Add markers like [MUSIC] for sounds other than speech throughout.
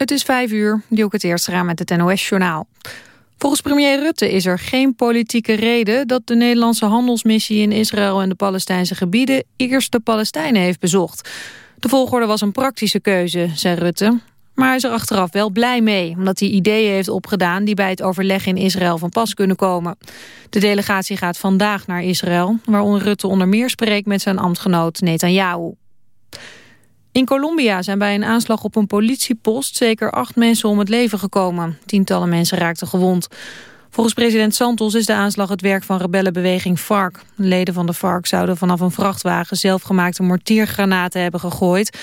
Het is vijf uur, die ook het eerst gaan met het NOS-journaal. Volgens premier Rutte is er geen politieke reden dat de Nederlandse handelsmissie in Israël en de Palestijnse gebieden eerst de Palestijnen heeft bezocht. De volgorde was een praktische keuze, zei Rutte. Maar hij is er achteraf wel blij mee, omdat hij ideeën heeft opgedaan die bij het overleg in Israël van pas kunnen komen. De delegatie gaat vandaag naar Israël, waar Rutte onder meer spreekt met zijn ambtgenoot Netanyahu. In Colombia zijn bij een aanslag op een politiepost zeker acht mensen om het leven gekomen. Tientallen mensen raakten gewond. Volgens president Santos is de aanslag het werk van rebellenbeweging FARC. Leden van de FARC zouden vanaf een vrachtwagen zelfgemaakte mortiergranaten hebben gegooid.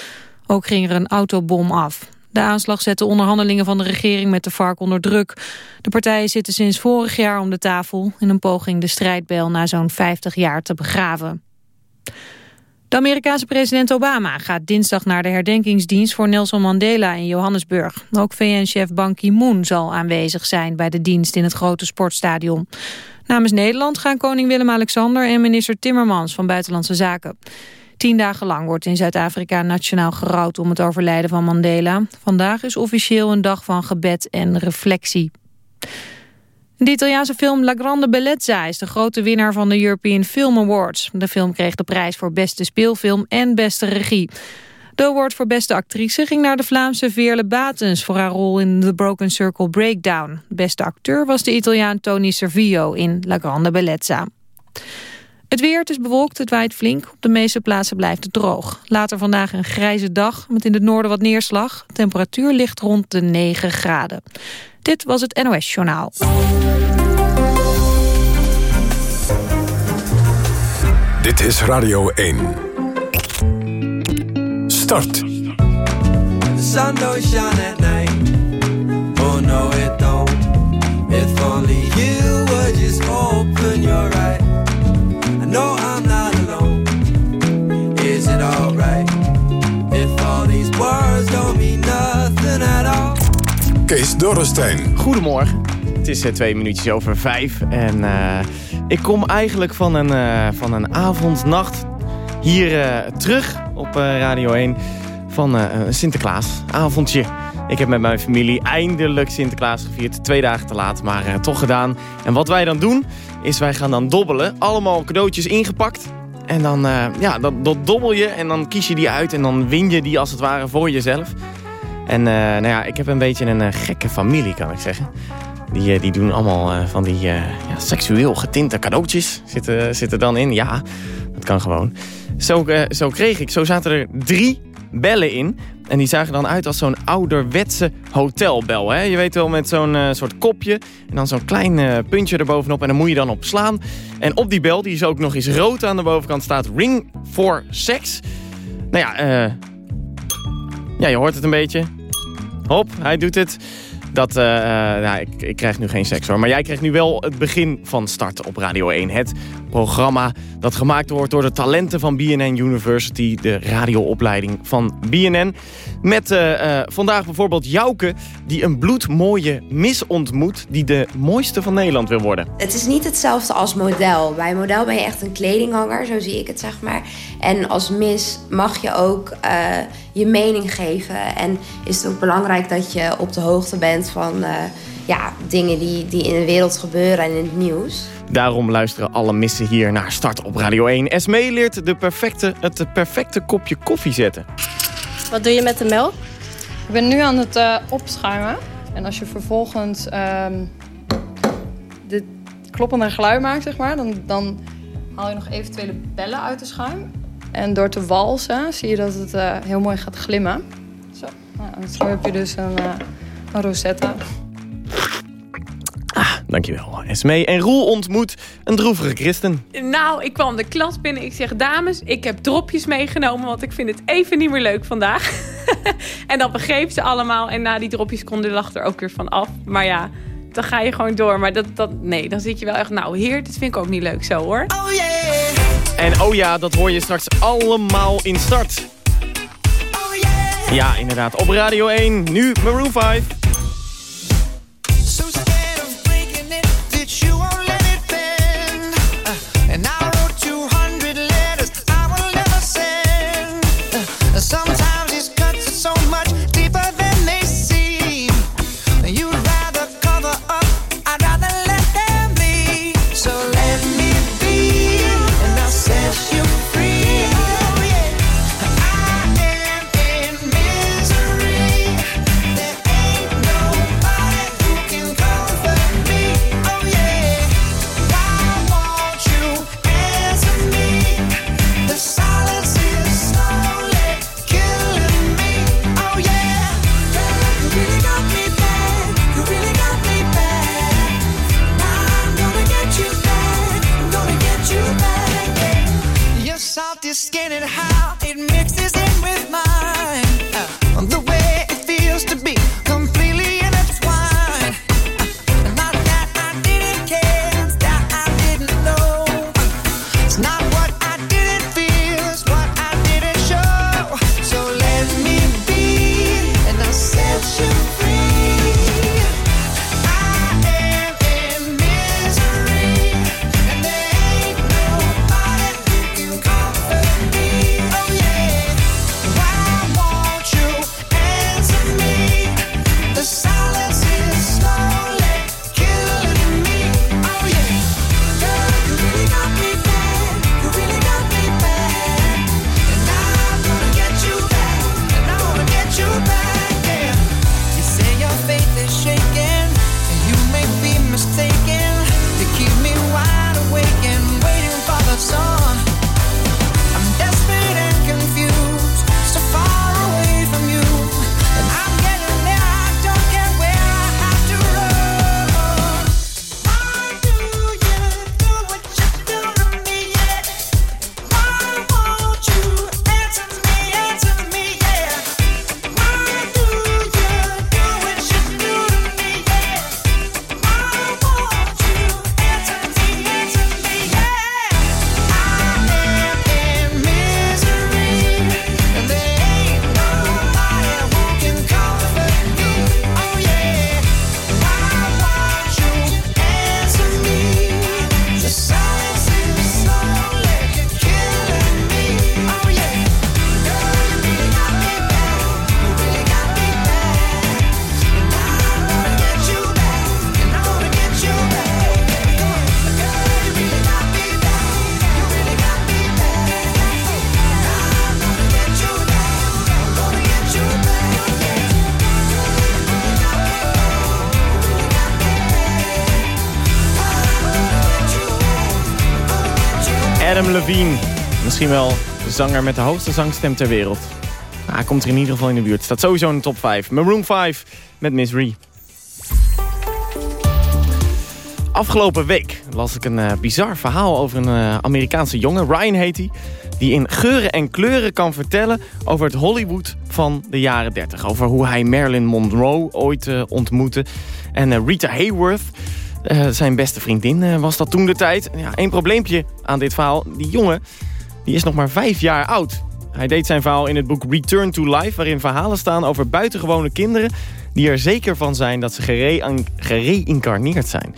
Ook ging er een autobom af. De aanslag zette onderhandelingen van de regering met de FARC onder druk. De partijen zitten sinds vorig jaar om de tafel... in een poging de strijdbel na zo'n 50 jaar te begraven. De Amerikaanse president Obama gaat dinsdag naar de herdenkingsdienst voor Nelson Mandela in Johannesburg. Ook VN-chef Ban Ki-moon zal aanwezig zijn bij de dienst in het grote sportstadion. Namens Nederland gaan koning Willem-Alexander en minister Timmermans van Buitenlandse Zaken. Tien dagen lang wordt in Zuid-Afrika nationaal gerouwd om het overlijden van Mandela. Vandaag is officieel een dag van gebed en reflectie. De Italiaanse film La Grande Bellezza is de grote winnaar van de European Film Awards. De film kreeg de prijs voor beste speelfilm en beste regie. De award voor beste actrice ging naar de Vlaamse Veerle Batens... voor haar rol in The Broken Circle Breakdown. Beste acteur was de Italiaan Tony Servillo in La Grande Bellezza. Het weer, het is bewolkt, het waait flink. Op de meeste plaatsen blijft het droog. Later vandaag een grijze dag, met in het noorden wat neerslag. temperatuur ligt rond de 9 graden. Dit was het NOS Journaal. Dit is Radio 1. Start. The sun don't shine at night. Oh no it don't. If only you would just open Kees Dorrestein. Goedemorgen. Het is uh, twee minuutjes over vijf. En uh, ik kom eigenlijk van een, uh, van een avond, nacht hier terug op Radio 1 van een Sinterklaasavondje. Ik heb met mijn familie eindelijk Sinterklaas gevierd. Twee dagen te laat, maar toch gedaan. En wat wij dan doen, is wij gaan dan dobbelen. Allemaal cadeautjes ingepakt. En dan, ja, dat, dat dobbel je en dan kies je die uit en dan win je die als het ware voor jezelf. En uh, nou ja, ik heb een beetje een uh, gekke familie, kan ik zeggen. Die, uh, die doen allemaal van die ja, seksueel getinte cadeautjes. Zitten, zitten dan in. Ja, dat kan gewoon. Zo, zo kreeg ik, zo zaten er drie bellen in. En die zagen dan uit als zo'n ouderwetse hotelbel. Hè? Je weet wel, met zo'n soort kopje. En dan zo'n klein puntje erbovenop. En dan moet je dan op slaan. En op die bel, die is ook nog eens rood aan de bovenkant, staat Ring for Sex. Nou ja, ja, je hoort het een beetje. Hop, hij doet het. Dat, uh, nou, ik, ik, krijg nu geen seks hoor. Maar jij krijgt nu wel het begin van Start op Radio 1. Het programma dat gemaakt wordt door de talenten van BNN University. De radioopleiding van BNN. Met uh, uh, vandaag bijvoorbeeld Jouke. Die een bloedmooie mis ontmoet. Die de mooiste van Nederland wil worden. Het is niet hetzelfde als model. Bij model ben je echt een kledinghanger. Zo zie ik het zeg maar. En als mis mag je ook je mening geven. En is het ook belangrijk dat je op de hoogte bent van ja, dingen die, die in de wereld gebeuren en in het nieuws. Daarom luisteren alle missen hier naar Start op Radio 1. Esme leert de perfecte, het perfecte kopje koffie zetten. Wat doe je met de melk? Ik ben nu aan het uh, opschuimen. En als je vervolgens uh, dit kloppende geluid maakt, zeg maar, dan, dan haal je nog eventuele bellen uit de schuim. En door te walsen zie je dat het uh, heel mooi gaat glimmen. Zo, nou, zo heb je dus een, uh, een rosetta. Ah, dankjewel, Esmee. En Roel ontmoet een droevige christen. Nou, ik kwam de klas binnen. Ik zeg, dames, ik heb dropjes meegenomen... want ik vind het even niet meer leuk vandaag. [LAUGHS] en dat begreep ze allemaal. En na die dropjes kon de lach er ook weer van af. Maar ja, dan ga je gewoon door. Maar dat, dat, nee, dan zit je wel echt... Nou, heer, dit vind ik ook niet leuk zo, hoor. Oh yeah! En oh ja, dat hoor je straks allemaal in start. Oh yeah. Ja, inderdaad. Op Radio 1, nu Maroon 5. Getting high. Levine. Misschien wel de zanger met de hoogste zangstem ter wereld. Hij komt er in ieder geval in de buurt. Staat sowieso in de top 5. Maroon 5 met Misery. Afgelopen week las ik een uh, bizar verhaal over een uh, Amerikaanse jongen. Ryan heet hij. Die in geuren en kleuren kan vertellen over het Hollywood van de jaren 30. Over hoe hij Marilyn Monroe ooit uh, ontmoette. En Rita Hayworth, zijn beste vriendin, was dat toen de tijd. Ja, Eén probleempje aan dit verhaal. Die jongen die is nog maar vijf jaar oud. Hij deed zijn verhaal in het boek Return to Life... waarin verhalen staan over buitengewone kinderen... die er zeker van zijn dat ze gereïncarneerd zijn.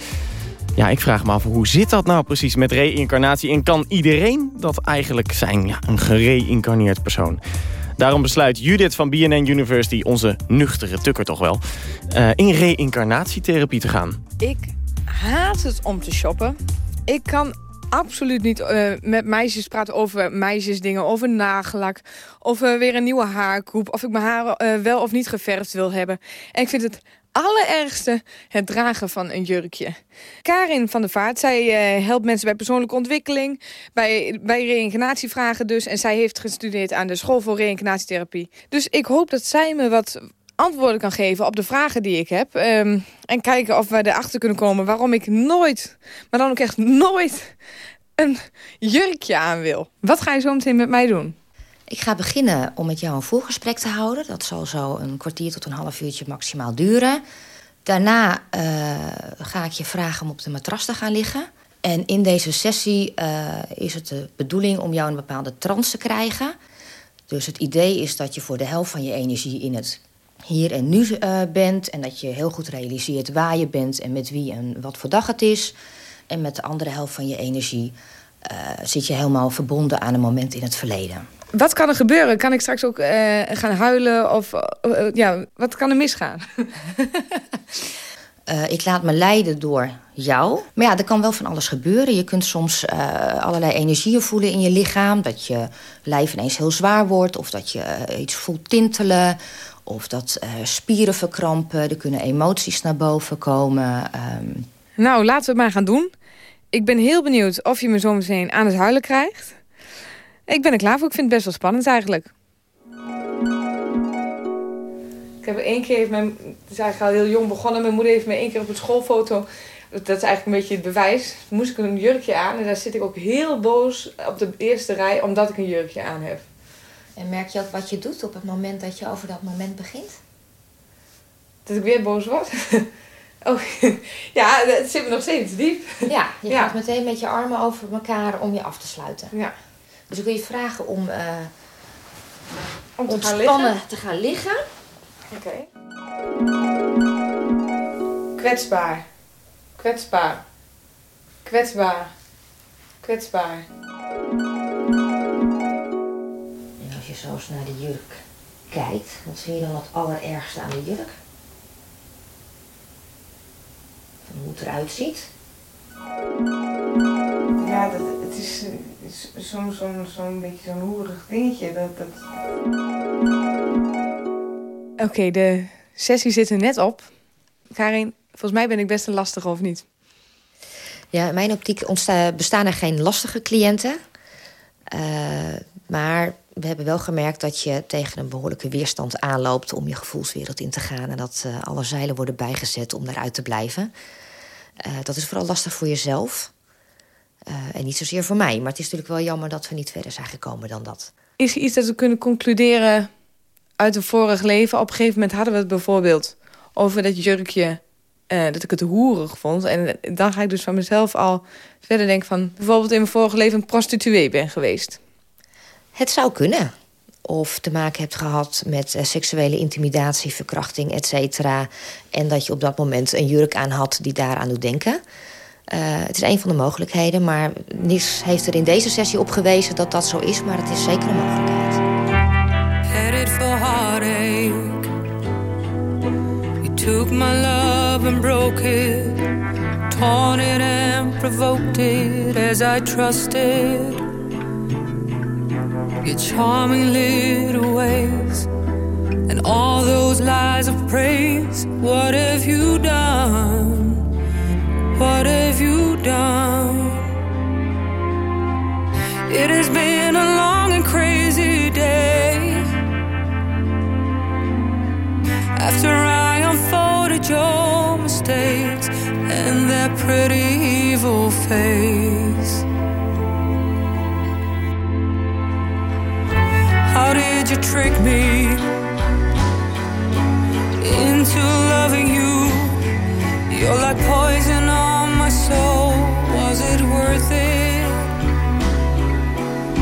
Ja, ik vraag me af, hoe zit dat nou precies met reïncarnatie? En kan iedereen dat eigenlijk zijn? Ja, een gereïncarneerd persoon. Daarom besluit Judith van BNN University, onze nuchtere tukker toch wel... Uh, in reïncarnatietherapie te gaan. Ik haat het om te shoppen. Ik kan absoluut niet uh, met meisjes praten over meisjesdingen, over nagellak, of uh, weer een nieuwe haargroep, of ik mijn haren uh, wel of niet geverfd wil hebben. En ik vind het allerergste het dragen van een jurkje. Karin van der Vaart, zij helpt mensen bij persoonlijke ontwikkeling, bij, bij dus. En zij heeft gestudeerd aan de school voor reïncarnatietherapie. Dus ik hoop dat zij me wat antwoorden kan geven op de vragen die ik heb. Um, en kijken of we erachter kunnen komen waarom ik nooit, maar dan ook echt nooit, een jurkje aan wil. Wat ga je zo meteen met mij doen? Ik ga beginnen om met jou een voorgesprek te houden. Dat zal zo een kwartier tot een half uurtje maximaal duren. Daarna uh, ga ik je vragen om op de matras te gaan liggen. En in deze sessie uh, is het de bedoeling om jou een bepaalde trance te krijgen. Dus het idee is dat je voor de helft van je energie in het hier en nu uh, bent. En dat je heel goed realiseert waar je bent en met wie en wat voor dag het is. En met de andere helft van je energie uh, zit je helemaal verbonden aan een moment in het verleden. Wat kan er gebeuren? Kan ik straks ook uh, gaan huilen? Of ja, wat kan er misgaan? [LAUGHS] ik laat me leiden door jou. Maar ja, er kan wel van alles gebeuren. Je kunt soms allerlei energieën voelen in je lichaam. Dat je lijf ineens heel zwaar wordt. Of dat je iets voelt tintelen of dat uh, spieren verkrampen. Er kunnen emoties naar boven komen. Um... Nou, laten we het maar gaan doen. Ik ben heel benieuwd of je me zo meteen aan het huilen krijgt. Ik ben er klaar voor. Ik vind het best wel spannend eigenlijk. Ik heb één keer, mijn, het is eigenlijk al heel jong begonnen. Mijn moeder heeft me één keer op een schoolfoto dat is eigenlijk een beetje het bewijs. Moest ik een jurkje aan en daar zit ik ook heel boos op de eerste rij omdat ik een jurkje aan heb. En merk je ook wat je doet op het moment dat je over dat moment begint? Dat ik weer boos word? [LAUGHS] oh, [LAUGHS] ja, het zit me nog steeds diep. Ja, je gaat meteen met je armen over elkaar om je af te sluiten. Ja. Dus ik wil je vragen om, uh, om te ontspannen gaan te gaan liggen. Oké. Okay. Kwetsbaar. Kwetsbaar. Kwetsbaar. Kwetsbaar. Zo eens naar de jurk kijkt, wat zie je dan het allerergste aan de jurk? Van hoe het eruit ziet? Ja, dat, het is, zo'n zo, zo beetje zo'n hoerig dingetje. Dat, dat... Oké, okay, de sessie zit er net op. Karin, volgens mij ben ik best een lastige of niet? Ja, in mijn optiek bestaan er geen lastige cliënten. Uh, maar we hebben wel gemerkt dat je tegen een behoorlijke weerstand aanloopt om je gevoelswereld in te gaan. En dat uh, alle zeilen worden bijgezet om daaruit te blijven. Uh, dat is vooral lastig voor jezelf. Uh, en niet zozeer voor mij. Maar het is natuurlijk wel jammer dat we niet verder zijn gekomen dan dat. Is er iets dat we kunnen concluderen uit een vorig leven? Op een gegeven moment hadden we het bijvoorbeeld over dat jurkje. dat ik het hoerig vond. En dan ga ik dus van mezelf al verder denken van... bijvoorbeeld in mijn vorige leven een prostituee ben geweest. Het zou kunnen. Of te maken hebt gehad met uh, seksuele intimidatie, verkrachting, et cetera. En dat je op dat moment een jurk aan had die daaraan doet denken. Uh, het is een van de mogelijkheden, maar niets heeft er in deze sessie op gewezen dat dat zo is. Maar het is zeker een mogelijkheid. Headed for heartache. You took my love and broke it. Torn it and provoked it as I trusted. your charming little ways and all those lies of praise. What have you done? What have you done? It has been a long and crazy day. After I unfolded your mistakes and that pretty evil face. trick me into loving you. You're like poison on my soul. Was it worth it?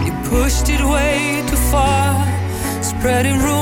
You pushed it way too far, spreading rumors.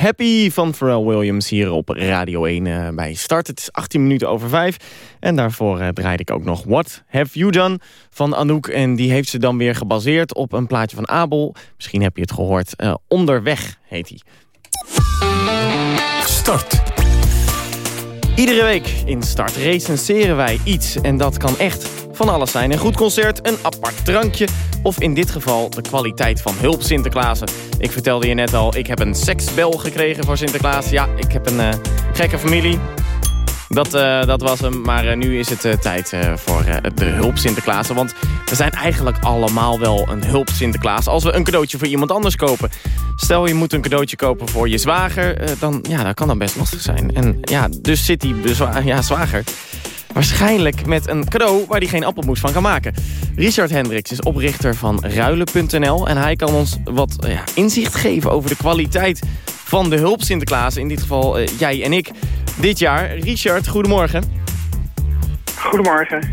Happy van Pharrell Williams hier op Radio 1 uh, bij Start. Het is 18 minuten over 5. En daarvoor uh, draaide ik ook nog What Have You Done van Anouk. En die heeft ze dan weer gebaseerd op een plaatje van Abel. Misschien heb je het gehoord. Uh, Onderweg heet hij. Start. Iedere week in Start recenseren wij iets. En dat kan echt van alles zijn. Een goed concert, een apart drankje... of in dit geval de kwaliteit van hulp Sinterklaasen. Ik vertelde je net al, ik heb een seksbel gekregen voor Sinterklaas. Ja, ik heb een uh, gekke familie. Dat, uh, dat was hem, maar uh, nu is het tijd voor de hulp Sinterklaasen. Want we zijn eigenlijk allemaal wel een hulp Sinterklaas... als we een cadeautje voor iemand anders kopen. Stel je moet een cadeautje kopen voor je zwager... dan, ja, dat kan dan best lastig zijn. En ja, dus zit die ja, zwager waarschijnlijk met een cadeau waar hij geen appelmoes van kan maken. Richard Hendricks is oprichter van Ruilen.nl... en hij kan ons wat ja, inzicht geven over de kwaliteit van de hulp Sinterklaas. In dit geval uh, jij en ik dit jaar. Richard, goedemorgen. Goedemorgen.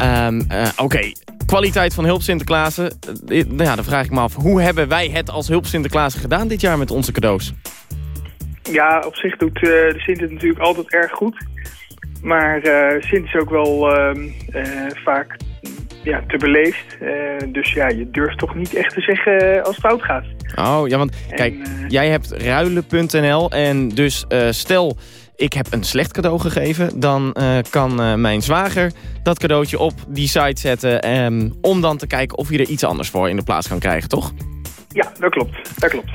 Um, uh, Oké, okay. kwaliteit van hulp Sinterklaas. Uh, ja, dan vraag ik me af, hoe hebben wij het als hulp Sinterklaas gedaan dit jaar met onze cadeaus? Ja, op zich doet de Sint het natuurlijk altijd erg goed. Maar uh, Sint is ook wel uh, uh, vaak ja, te beleefd. dus ja, je durft toch niet echt te zeggen als het fout gaat. Oh, ja, want kijk, jij hebt ruilen.nl en dus stel ik heb een slecht cadeau gegeven... dan kan mijn zwager dat cadeautje op die site zetten... Um, om dan te kijken of je er iets anders voor in de plaats kan krijgen, toch? Ja, dat klopt. Dat klopt.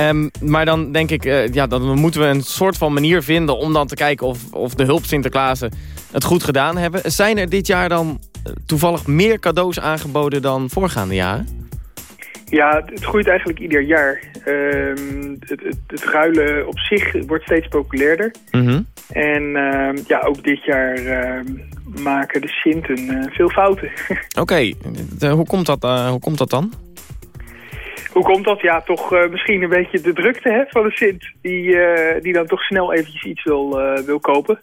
Um, maar dan denk ik, uh, ja, dan moeten we een soort van manier vinden... om dan te kijken of, of de hulp Sinterklaasen het goed gedaan hebben. Zijn er dit jaar dan toevallig meer cadeaus aangeboden dan voorgaande jaren? Ja, het groeit eigenlijk ieder jaar. Um, het, het, het, ruilen op zich wordt steeds populairder. Mm -hmm. En uh, ja, ook dit jaar maken de Sinten uh, veel fouten. [LAUGHS] Oké, okay. hoe, komt dat, hoe komt dat dan? Hoe komt dat? Ja, toch uh, misschien een beetje de drukte hè, van de Sint. Die, uh, die dan toch snel eventjes iets wil, uh, wil kopen.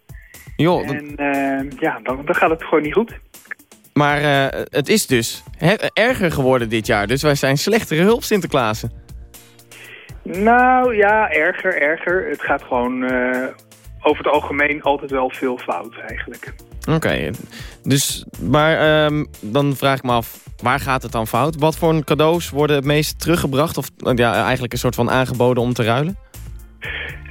Jo, en ja, dan, dan gaat het gewoon niet goed. Maar het is dus erger geworden dit jaar. Dus wij zijn slechtere hulp Sinterklaasen. Nou ja, erger, erger. Het gaat gewoon over het algemeen altijd wel veel fout eigenlijk. Oké, okay. dus, maar um, dan vraag ik me af, waar gaat het dan fout? Wat voor cadeaus worden het meest teruggebracht? Of ja, eigenlijk een soort van aangeboden om te ruilen?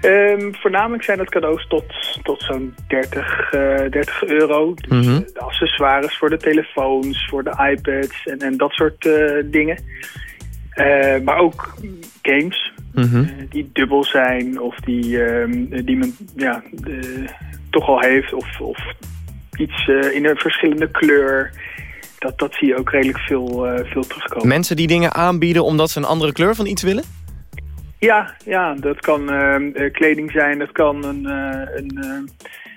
Um, voornamelijk zijn dat cadeaus tot, tot zo'n 30, uh, 30 euro. Dus mm -hmm. de accessoires voor de telefoons, voor de iPads en, en dat soort uh, dingen. Uh, maar ook games mm -hmm. die dubbel zijn of die, die men ja, toch al heeft. Of, of iets in een verschillende kleur. Dat, dat zie je ook redelijk veel, uh, veel terugkomen. Mensen die dingen aanbieden omdat ze een andere kleur van iets willen? Ja, ja dat kan uh, kleding zijn. Dat kan een, uh, een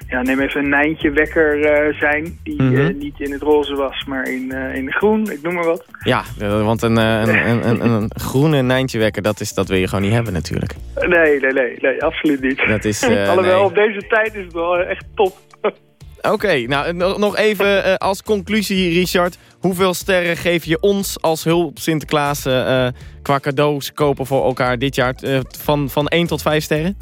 ja, neem even een Nijntje wekker zijn. Die Mhm. mm -hmm. niet in het roze was, maar in, in groen. Ik noem maar wat. Ja, want een, een, een, een, een groene Nijntje wekker, dat, is, dat wil je gewoon niet hebben natuurlijk. Nee, nee, nee, nee absoluut niet. Dat is, [LAUGHS] Alhoewel, nee. op deze tijd is het wel echt top. Oké, nou nog even uh, als conclusie, Richard. Hoeveel sterren geef je ons als hulp Sinterklaas uh, qua cadeaus kopen voor elkaar dit jaar? Van, van 1 tot 5 sterren?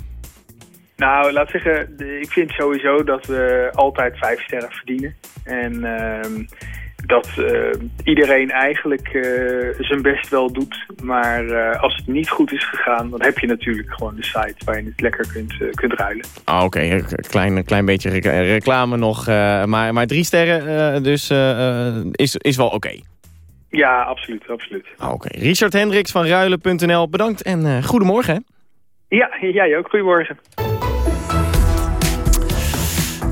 Nou, laat zeggen, ik vind sowieso dat we altijd 5 sterren verdienen. En uh, dat iedereen eigenlijk zijn best wel doet. Maar als het niet goed is gegaan, dan heb je natuurlijk gewoon de site waar je het lekker kunt, kunt ruilen. Ah, Oké, okay. klein, klein beetje reclame nog. Maar, maar drie sterren dus is, is wel oké. Okay. Ja, absoluut. absoluut. Ah, Oké, okay. Richard Hendricks van Ruilen.nl, bedankt en goedemorgen. Ja, jij ook. Goedemorgen.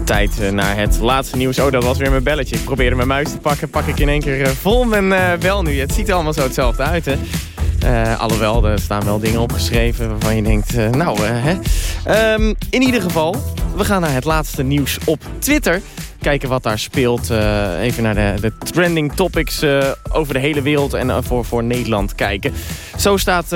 Tijd naar het laatste nieuws. Oh, dat was weer mijn belletje. Ik probeerde mijn muis te pakken. Pak ik in één keer vol mijn bel nu. Het ziet er allemaal zo hetzelfde uit, hè? Uh, alhoewel, er staan wel dingen opgeschreven waarvan je denkt, nou, hè. Um, in ieder geval, we gaan naar het laatste nieuws op Twitter. Kijken wat daar speelt. even naar de, de trending topics over de hele wereld en voor, voor Nederland kijken. Zo staat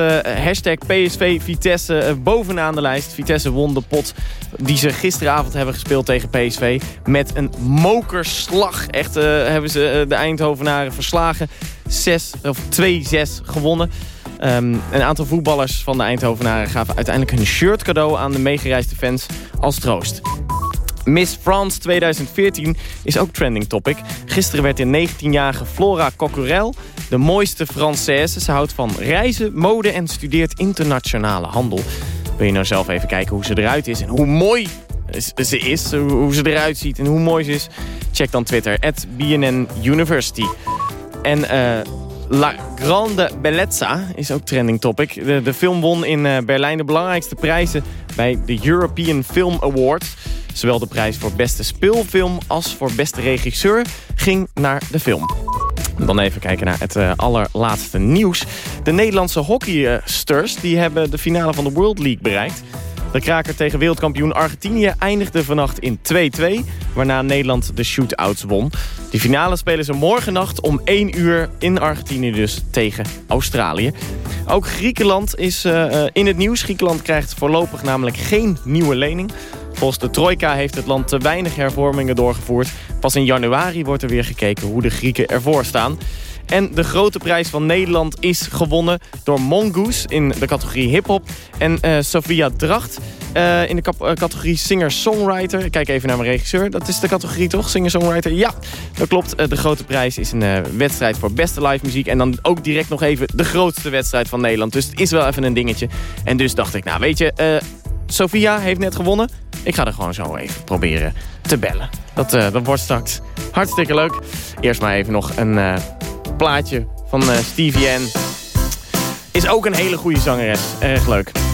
hashtag PSV Vitesse bovenaan de lijst. Vitesse won de pot die ze gisteravond hebben gespeeld tegen PSV. Met een mokerslag. Echt hebben ze de Eindhovenaren verslagen. 6 of 2-6 gewonnen. Ehm, een aantal voetballers van de Eindhovenaren gaven uiteindelijk hun shirt cadeau aan de meegereisde fans als troost. Miss France 2014 is ook trending topic. Gisteren werd de 19-jarige Flora Coquerel de mooiste Française. Ze houdt van reizen, mode en studeert internationale handel. Wil je nou zelf even kijken hoe ze eruit is en hoe mooi ze is, hoe ze eruit ziet en hoe mooi ze is? Check dan Twitter, at BNN University. En uh, La Grande Bellezza is ook trending topic. De, film won in uh, Berlijn de belangrijkste prijzen bij de European Film Awards. Zowel de prijs voor beste speelfilm als voor beste regisseur ging naar de film. Dan even kijken naar het uh, allerlaatste nieuws. De Nederlandse hockeysters die hebben de finale van de World League bereikt. De kraker tegen wereldkampioen Argentinië eindigde vannacht in 2-2... waarna Nederland de shootouts won. De finale spelen ze morgennacht om 1 uur in Argentinië dus tegen Australië. Ook Griekenland is uh, in het nieuws. Griekenland krijgt voorlopig namelijk geen nieuwe lening. Volgens de trojka heeft het land te weinig hervormingen doorgevoerd. Pas in januari wordt er weer gekeken hoe de Grieken ervoor staan. En de grote prijs van Nederland is gewonnen door Mongoose in de categorie hip-hop. En uh, Sophia Dracht uh, in de uh, categorie singer-songwriter. Ik kijk even naar mijn regisseur. Dat is de categorie toch? Singer-songwriter? Ja, dat klopt. de grote prijs is een wedstrijd voor beste live muziek. En dan ook direct nog even de grootste wedstrijd van Nederland. Dus het is wel even een dingetje. En dus dacht ik, nou weet je, Sophia heeft net gewonnen. Ik ga er gewoon zo even proberen te bellen. Dat, uh, dat wordt straks hartstikke leuk. Eerst maar even nog een uh, plaatje van uh, Stevie N. Is ook een hele goede zangeres. Erg leuk.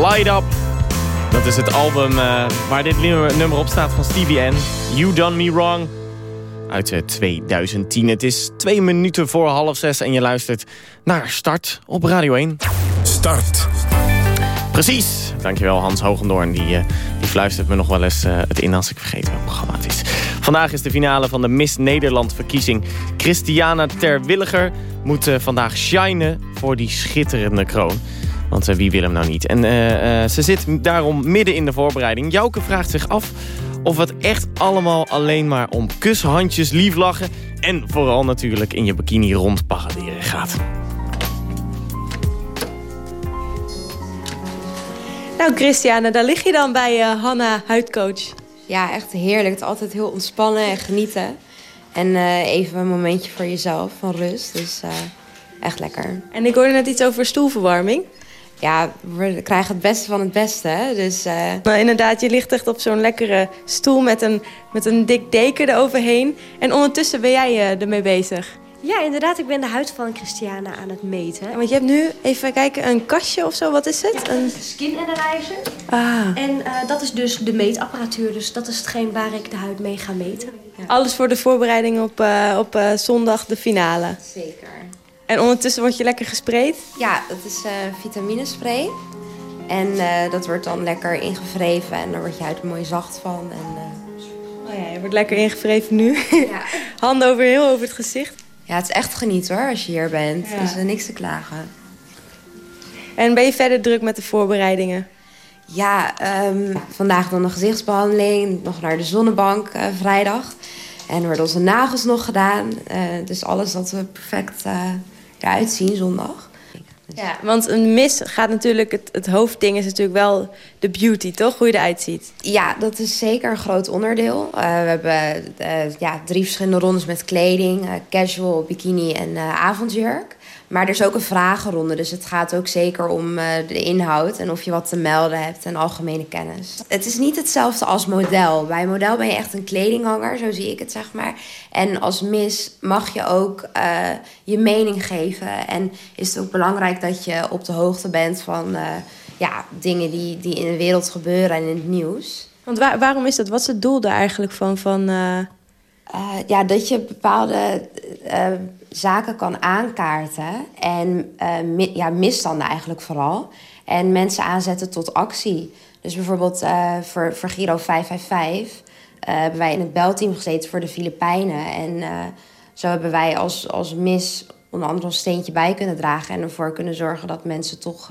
Light Up. Dat is het album uh, waar dit nummer op staat van Stevie N. You Done Me Wrong. Uit uh, 2010. Het is twee minuten voor half zes en je luistert naar Start op Radio 1. Start. Precies. Dankjewel Hans Hogendoorn. Die, uh, die fluistert me nog wel eens het in als ik vergeet welk programma het is. Vandaag is de finale van de Miss Nederland verkiezing. Christiana Terwilliger moet vandaag shinen voor die schitterende kroon. Want uh, wie wil hem nou niet? En uh, uh, ze zit daarom midden in de voorbereiding. Jouke vraagt zich af of het echt allemaal alleen maar om kushandjes, lief lachen... en vooral natuurlijk in je bikini rondparaderen gaat. Nou, Christiane, daar lig je dan bij uh, Hanna, huidcoach. Ja, echt heerlijk. Het is altijd heel ontspannen en genieten. En uh, even een momentje voor jezelf, van rust. Dus uh, echt lekker. En ik hoorde net iets over stoelverwarming. Ja, we krijgen het beste van het beste. Hè? Dus, uh... nou, inderdaad, je ligt echt op zo'n lekkere stoel met een, met een dik deken eroverheen. En ondertussen ben jij ermee bezig. Ja, inderdaad. Ik ben de huid van Christiane aan het meten. Want je hebt nu, even kijken, een kastje of zo. Wat is het? Ja, een skin analyzer. Ah. En uh, dat is dus de meetapparatuur. Dus dat is hetgeen waar ik de huid mee ga meten. Ja. Alles voor de voorbereiding op, uh, op uh, zondag, de finale. Zeker. En ondertussen word je lekker gespreid? Ja, dat is vitaminespray. En dat wordt dan lekker ingevreven. En daar wordt je huid mooi zacht van. En, oh ja, je wordt lekker ingevreven nu. Ja. [LAUGHS] Handen over heel over het gezicht. Ja, het is echt geniet hoor, als je hier bent. Ja. Dus er niks te klagen. En ben je verder druk met de voorbereidingen? Ja, um, vandaag dan een gezichtsbehandeling. Nog naar de zonnebank uh, vrijdag. En er worden onze nagels nog gedaan. Dus alles dat we perfect eruit zien zondag. Ja, want een mis gaat natuurlijk, het, het hoofdding is natuurlijk wel de beauty, toch? Hoe je eruit ziet. Ja, dat is zeker een groot onderdeel. Uh, we hebben uh, ja, drie verschillende rondes met kleding. Uh, casual, bikini en avondjurk. Maar er is ook een vragenronde, dus het gaat ook zeker om de inhoud... en of je wat te melden hebt en algemene kennis. Het is niet hetzelfde als model. Bij model ben je echt een kledinghanger, zo zie ik het, zeg maar. En als mis mag je ook uh, je mening geven. En is het ook belangrijk dat je op de hoogte bent van uh, ja, dingen die, die in de wereld gebeuren en in het nieuws. Want waar, waarom is dat? Wat is het doel daar eigenlijk van? van ja, dat je bepaalde zaken kan aankaarten. En mi ja, misstanden eigenlijk vooral. En mensen aanzetten tot actie. Dus bijvoorbeeld voor, voor Giro 555... Uh, hebben wij in het belteam gezeten voor de Filipijnen. En zo hebben wij als, als mis onder andere ons steentje bij kunnen dragen... en ervoor kunnen zorgen dat mensen toch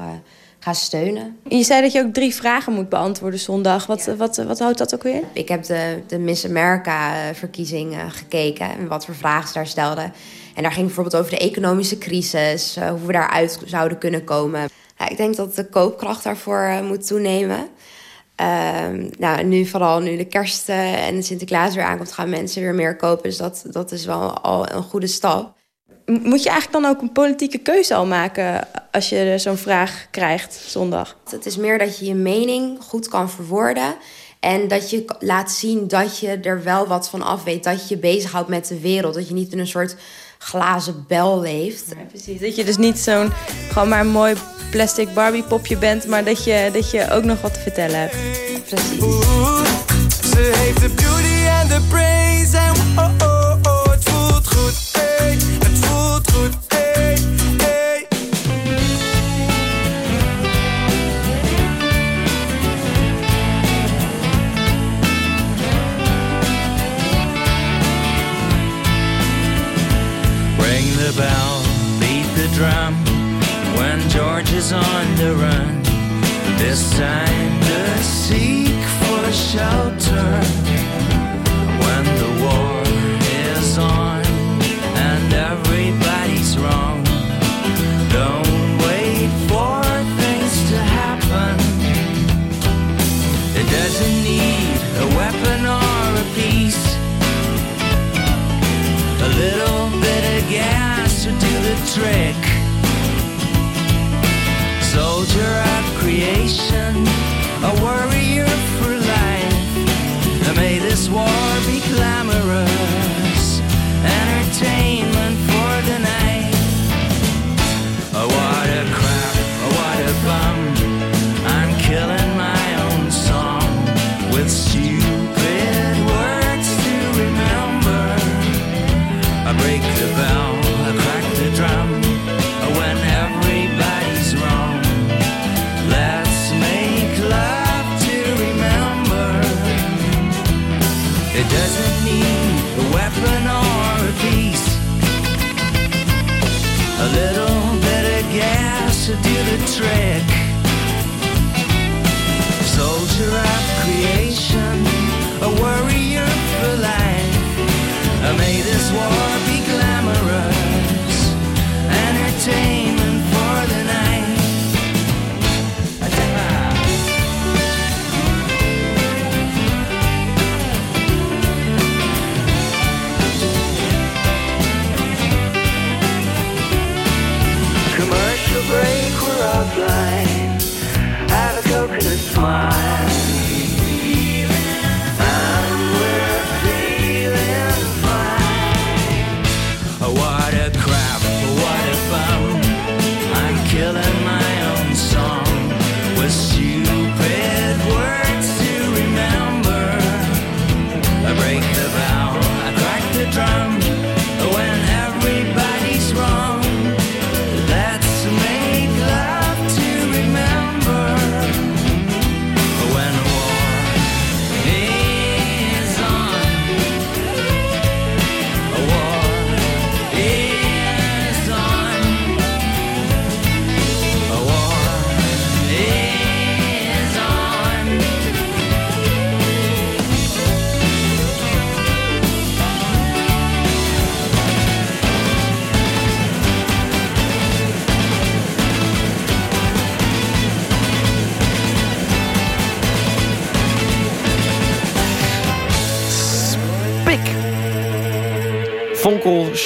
gaan steunen. Je zei dat je ook drie vragen moet beantwoorden zondag. Wat, ja. wat, wat houdt dat ook weer? Ik heb de, de Miss America-verkiezing gekeken en wat voor vragen ze daar stelden. En daar ging bijvoorbeeld over de economische crisis... hoe we daaruit zouden kunnen komen. Nou, ik denk dat de koopkracht daarvoor moet toenemen... Uh, nou, nu vooral nu de kerst uh, en Sinterklaas weer aankomt, gaan mensen weer meer kopen. Dus dat, dat is wel al een goede stap. Moet je eigenlijk dan ook een politieke keuze al maken als je zo'n vraag krijgt zondag? Het is meer dat je je mening goed kan verwoorden. En dat je laat zien dat je er wel wat van af weet. Dat je je bezighoudt met de wereld. Dat je niet in een soort glazen bel leeft. Ja, precies. Dat je dus niet zo'n gewoon maar een mooi plastic Barbie popje bent, maar dat je, dat je ook nog wat te vertellen hebt. Precies. Ze heeft de beauty en de praise en run. This time to seek for shelter when the war is on and everybody's wrong. Don't wait for things to happen. It doesn't need a weapon or a piece. A little bit of gas to do the trick to do the trick.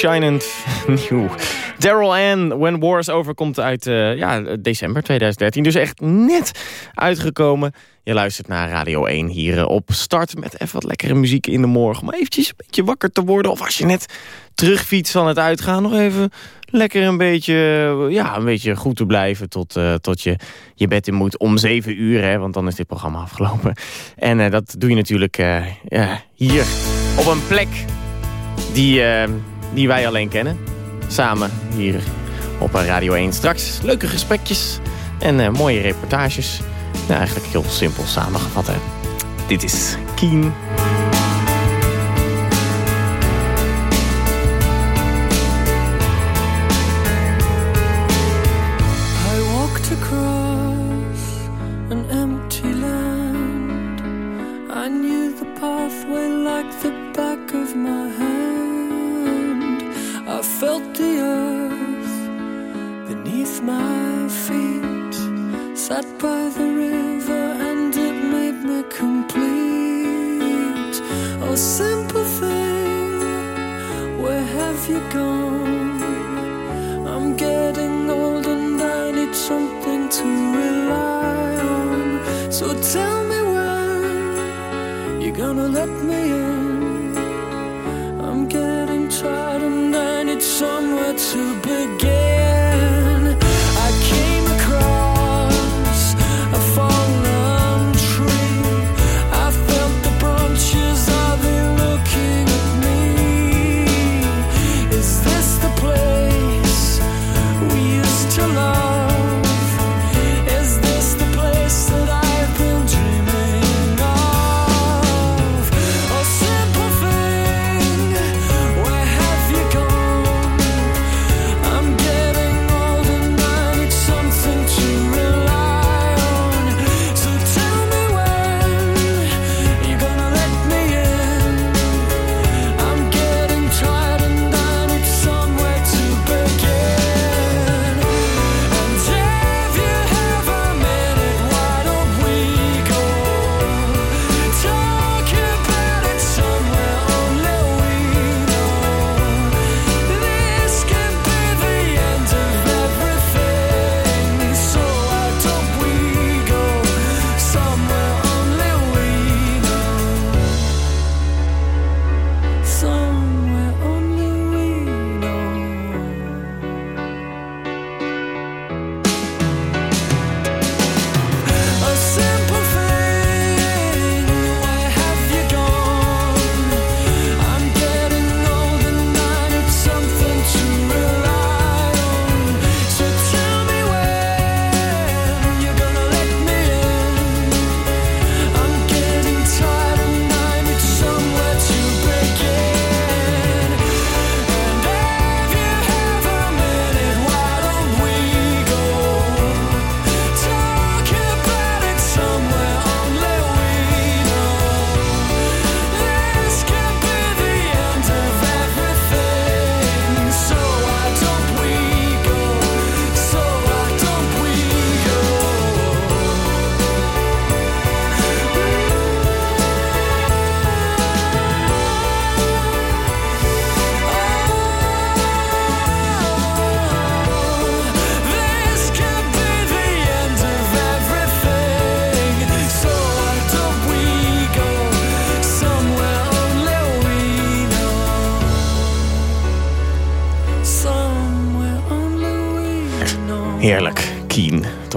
Shinend, [LAUGHS] nieuw. Daryl Ann, When War is Over, komt uit eh, ja, december 2013. Dus echt net uitgekomen. Je luistert naar Radio 1 hier eh, op start met even wat lekkere muziek in de morgen. Om eventjes een beetje wakker te worden. Of als je net terugfietst van het uitgaan, nog even lekker een beetje, eh, ja, een beetje goed te blijven tot, tot je je bed in moet om 7 uur. Hè, want dan is dit programma afgelopen. En dat doe je natuurlijk hier op een plek die, die wij alleen kennen. Samen hier op Radio 1. Straks leuke gesprekjes en eh, mooie reportages. Nou, eigenlijk heel simpel samengevat. Hè. Dit is Keen.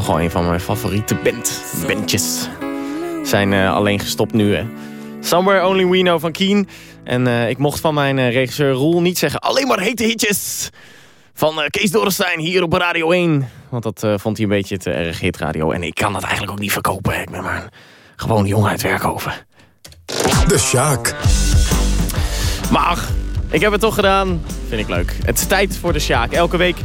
Toch wel een van mijn favoriete band, bandjes. Zijn eh, alleen gestopt nu, hè. Somewhere Only We Know van Keen. En eh, ik mocht van mijn eh, regisseur Roel niet zeggen... alleen maar hete hitjes van Kees Dorrestein hier op Radio 1. Want dat vond hij een beetje te erg hitradio. En ik kan dat eigenlijk ook niet verkopen. Ik ben maar een gewoon jongen uit Werkhoven. De Sjaak. Maar ach, ik heb het toch gedaan. Vind ik leuk. Het is tijd voor de Sjaak. Elke week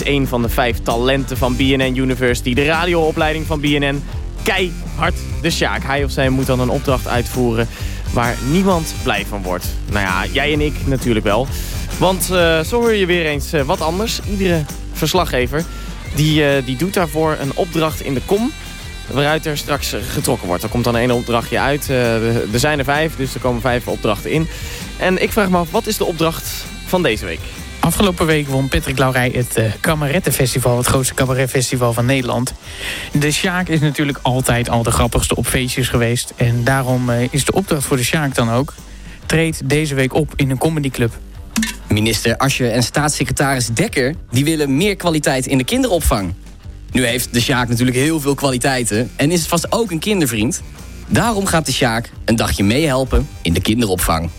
is een van de vijf talenten van BNN University... de radioopleiding van BNN keihard de Sjaak. Hij of zij moet dan een opdracht uitvoeren waar niemand blij van wordt. Nou ja, jij en ik natuurlijk wel. Want eh, zo hoor je weer eens eh, wat anders. Iedere verslaggever die, eh, die doet daarvoor een opdracht in de kom waaruit er straks getrokken wordt. Er komt dan één opdrachtje uit. Er zijn er vijf, dus er komen vijf opdrachten in. En ik vraag me af, wat is de opdracht van deze week? Afgelopen week won Patrick Laurij het uh, het grootste cabaretfestival van Nederland. De Sjaak is natuurlijk altijd al de grappigste op feestjes geweest. En daarom uh, is de opdracht voor de Sjaak dan ook... treedt deze week op in een comedyclub. Minister Asje en staatssecretaris Dekker... die willen meer kwaliteit in de kinderopvang. Nu heeft de Sjaak natuurlijk heel veel kwaliteiten... en is vast ook een kindervriend. Daarom gaat de Sjaak een dagje meehelpen in de kinderopvang.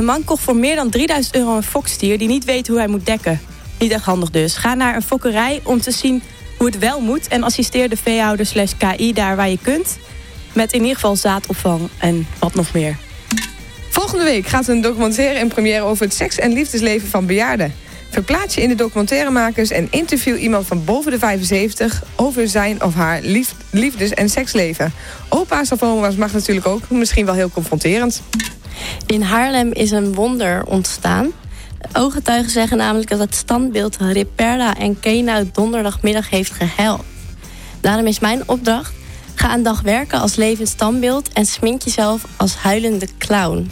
Een man kocht voor meer dan 3000 euro een fokstier die niet weet hoe hij moet dekken. Niet echt handig dus. Ga naar een fokkerij om te zien hoe het wel moet... en assisteer de veehouder slash KI daar waar je kunt... met in ieder geval zaadopvang en wat nog meer. Volgende week gaat een documentaire in première over het seks- en liefdesleven van bejaarden. Verplaats je in de documentairemakers en interview iemand van boven de 75 over zijn of haar lief, liefdes- en seksleven. Opa's of oma's mag natuurlijk ook, misschien wel heel confronterend. In Haarlem is een wonder ontstaan. Ooggetuigen zeggen namelijk dat het standbeeld Ripperda en Kena donderdagmiddag heeft gehuild. Daarom is mijn opdracht: ga een dag werken als levend standbeeld en smink jezelf als huilende clown.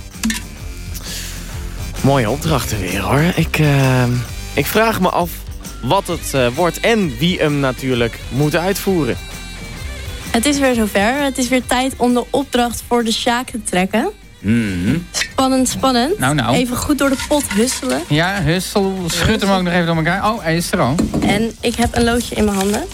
Mooie opdrachten weer hoor. Ik, uh, ik vraag me af wat het uh, wordt en wie hem natuurlijk moet uitvoeren. Het is weer zover. Het is weer tijd om de opdracht voor de Sjaak te trekken. Mm. Spannend, spannend. Nou, nou. Even goed door de pot husselen. Ja, hussel. Schud hem ook nog even door elkaar. Oh, hij is er al. En ik heb een loodje in mijn handen.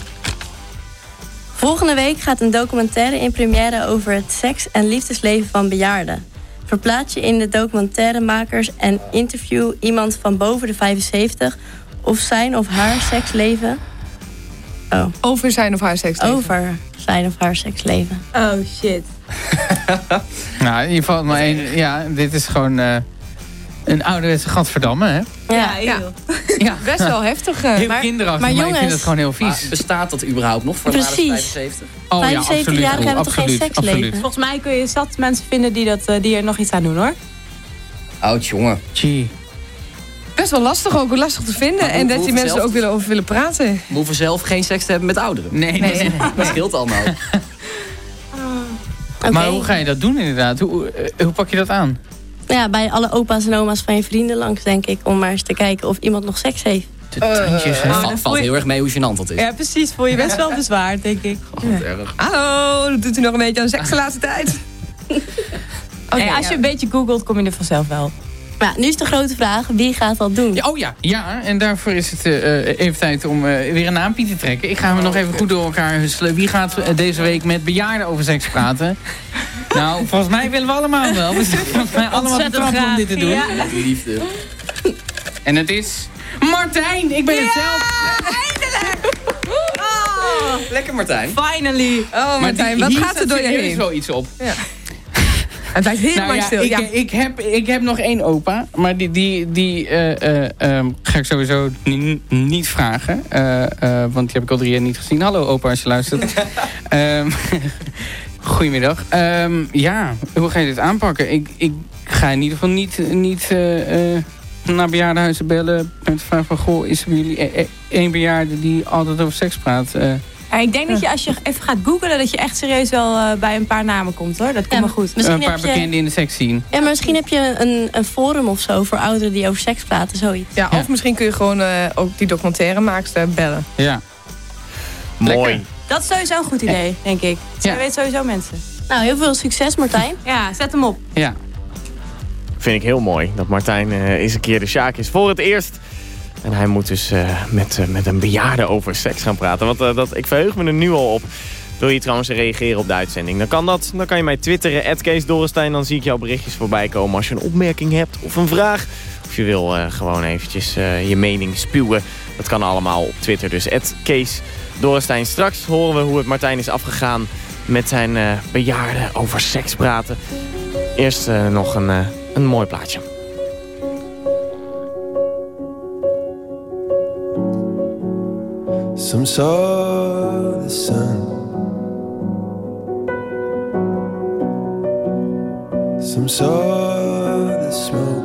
Volgende week gaat een documentaire in première over het seks- en liefdesleven van bejaarden. Verplaats je in de documentairemakers en interview iemand van boven de 75 of zijn of haar seksleven. Oh. Over zijn of haar seksleven. Over zijn of haar seksleven. Oh shit. [LAUGHS] nou, in ieder geval maar één. Ja, dit is gewoon uh, een ouderwetse gadverdamme, hè? Ja, ja. [LAUGHS] ja. Best wel heftig. Uh. Heel kinderachtig, maar, maar, ik vind het gewoon heel vies. Maar bestaat dat überhaupt nog voor Precies. de 75? Oh, 75 ja, jaar hebben toch geen seksleven? Absoluut. Volgens mij kun je zat mensen vinden die, dat, uh, die er nog iets aan doen, hoor. Oud jongen. Gee. Best wel lastig ook, lastig te vinden. En dat die mensen ook willen over willen praten. We hoeven zelf geen seks te hebben met ouderen. Nee, nee. nee. dat scheelt allemaal. Okay. [LAUGHS] Maar hoe ga je dat doen inderdaad? Hoe, uh, hoe pak je dat aan? Ja, bij alle opa's en oma's van je vrienden langs, denk ik. Om maar eens te kijken of iemand nog seks heeft. De uh, valt, valt heel erg mee hoe gênant dat is. Ja, precies. Voel je best wel [LAUGHS] bezwaard, denk ik. God, erg. Hallo, dat doet u nog een beetje aan seks de laatste tijd. [LAUGHS] okay, hey, als ja. je een beetje googelt, kom je er vanzelf wel. Maar nu is de grote vraag, wie gaat dat doen? Ja, oh ja, ja, en daarvoor is het uh, even tijd om uh, weer een naampje te trekken. Ik ga me oh, nog even goed door elkaar husselen. Wie gaat uh, deze week met bejaarden over seks praten? Nou, volgens mij willen we allemaal wel. We zijn volgens mij allemaal betrapt om dit te doen. Ja. Liefde. En het is Martijn, ik ben ja, het zelf. eindelijk! Oh, lekker Martijn. Finally. Oh Martijn, wat gaat er door je heen? Er wel iets op. Ja. Het blijft heel nou, lang ja, stil. Ik, ja. ik, heb, ik heb nog één opa, maar die, die, die uh, uh, um, ga ik sowieso niet vragen. Uh, want die heb ik al drie jaar niet gezien. Hallo opa, als je luistert. um, [LAUGHS] goedemiddag. Um, ja, hoe ga je dit aanpakken? Ik, ik ga in ieder geval niet, niet naar bejaardenhuizen bellen... met de vraag van, goh, is er bij jullie één bejaarde die altijd over seks praat... Ja, ik denk dat je als je even gaat googlen... dat je echt serieus wel uh, bij een paar namen komt, hoor. Dat komt ja, wel goed. Een paar je... bekenden in de seks zien. Ja, maar misschien heb je een, een forum of zo... voor ouderen die over seks praten, zoiets. Ja, of ja. misschien kun je gewoon uh, ook die documentaire maakster bellen. Ja. Mooi. Lekker. Dat is sowieso een goed idee, denk ik. Zij ja. weet sowieso mensen. Nou, heel veel succes, Martijn. [LAUGHS] ja, zet hem op. Ja. Vind ik heel mooi dat Martijn uh, eens een keer de Sjaak is. Voor het eerst En hij moet dus eh, met, eh, met een bejaarde over seks gaan praten. Want eh, dat, ik verheug me er nu al op. Wil je trouwens reageren op de uitzending? Dan kan dat. Dan kan je mij twitteren, Kees Dorrestein. Dan zie ik jouw berichtjes voorbij komen als je een opmerking hebt of een vraag. Of je wil gewoon eventjes je mening spuwen. Dat kan allemaal op Twitter. Dus Kees Dorrestein. Straks horen we hoe het Martijn is afgegaan met zijn uh, bejaarden over seks praten. Eerst uh, nog een, uh, een mooi plaatje. Some saw the sun Some the smoke